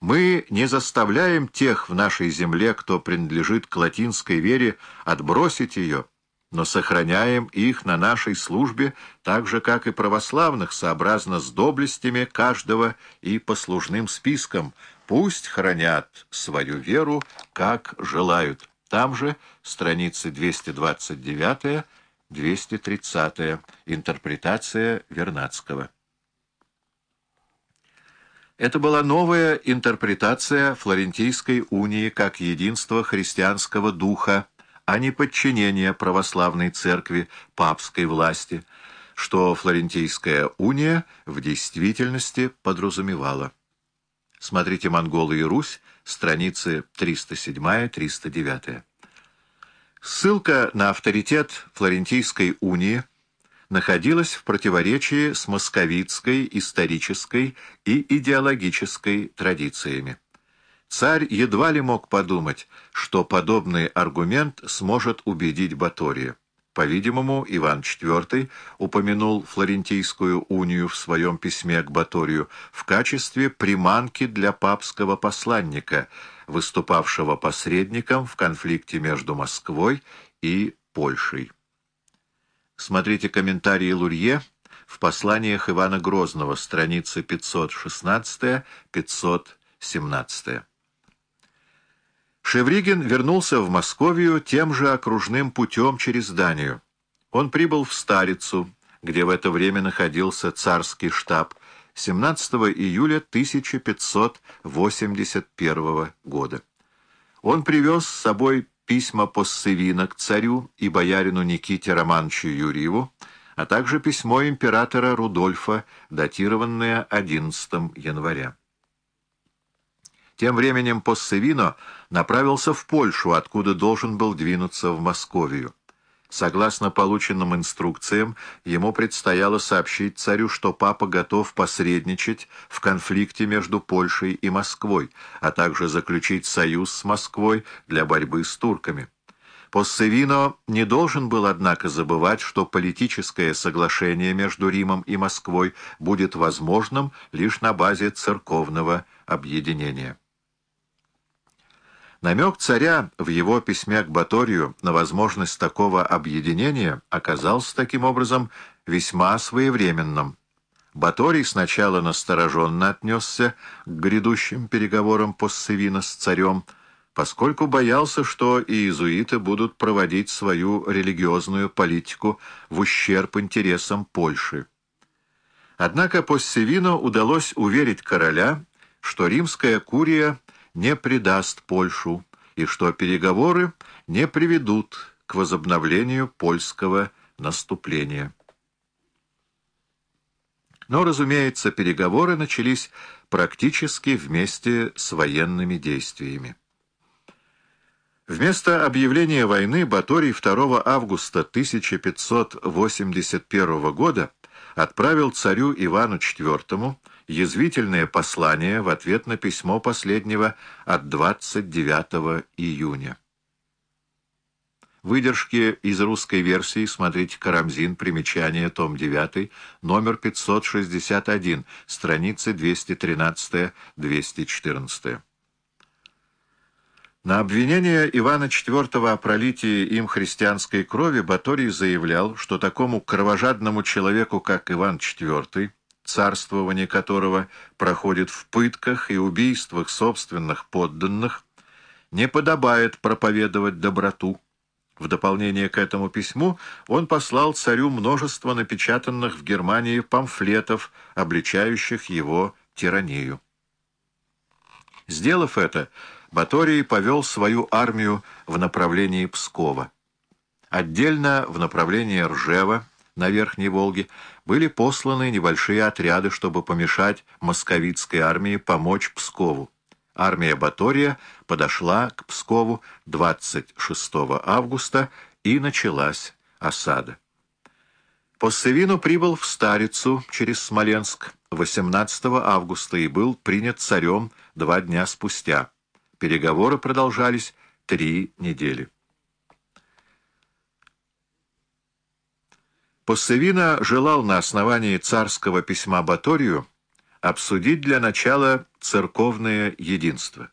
Мы не заставляем тех в нашей земле, кто принадлежит к латинской вере, отбросить ее, но сохраняем их на нашей службе, так же, как и православных, сообразно с доблестями каждого и послужным списком. Пусть хранят свою веру, как желают. Там же страницы 229-230, интерпретация Вернадского. Это была новая интерпретация Флорентийской унии как единства христианского духа, а не подчинение православной церкви папской власти, что Флорентийская уния в действительности подразумевала. Смотрите «Монголы и Русь», страницы 307-309. Ссылка на авторитет Флорентийской унии находилась в противоречии с московитской исторической и идеологической традициями. Царь едва ли мог подумать, что подобный аргумент сможет убедить Батория. По-видимому, Иван IV упомянул Флорентийскую унию в своем письме к Баторию в качестве приманки для папского посланника, выступавшего посредником в конфликте между Москвой и Польшей. Смотрите комментарии Лурье в посланиях Ивана Грозного, страницы 516-517. Шевригин вернулся в Московию тем же окружным путем через Данию. Он прибыл в Старицу, где в это время находился царский штаб, 17 июля 1581 года. Он привез с собой письма Поссевина к царю и боярину Никите Романовичу Юрьеву, а также письмо императора Рудольфа, датированное 11 января. Тем временем Поссевино направился в Польшу, откуда должен был двинуться в Московию. Согласно полученным инструкциям, ему предстояло сообщить царю, что папа готов посредничать в конфликте между Польшей и Москвой, а также заключить союз с Москвой для борьбы с турками. Поссевино не должен был, однако, забывать, что политическое соглашение между Римом и Москвой будет возможным лишь на базе церковного объединения. Намек царя в его письме к Баторию на возможность такого объединения оказался таким образом весьма своевременным. Баторий сначала настороженно отнесся к грядущим переговорам Поссевина с царем, поскольку боялся, что иезуиты будут проводить свою религиозную политику в ущерб интересам Польши. Однако Поссевину удалось уверить короля, что римская курия не предаст Польшу и что переговоры не приведут к возобновлению польского наступления. Но, разумеется, переговоры начались практически вместе с военными действиями. Вместо объявления войны Баторий 2 августа 1581 года отправил царю Ивану IV язвительное послание в ответ на письмо последнего от 29 июня. Выдержки из русской версии смотрите Карамзин, примечание, том 9, номер 561, страницы 213-214. На обвинение Ивана IV о пролитии им христианской крови Баторий заявлял, что такому кровожадному человеку, как Иван IV, царствование которого проходит в пытках и убийствах собственных подданных, не подобает проповедовать доброту. В дополнение к этому письму он послал царю множество напечатанных в Германии памфлетов, обличающих его тиранию. Сделав это, Баторий повел свою армию в направлении Пскова. Отдельно в направлении Ржева, на Верхней Волге, были посланы небольшие отряды, чтобы помешать московитской армии помочь Пскову. Армия Батория подошла к Пскову 26 августа и началась осада. Поссевину прибыл в Старицу через Смоленск 18 августа и был принят царем два дня спустя. Переговоры продолжались три недели. Поссевина желал на основании царского письма Баторию обсудить для начала церковное единство.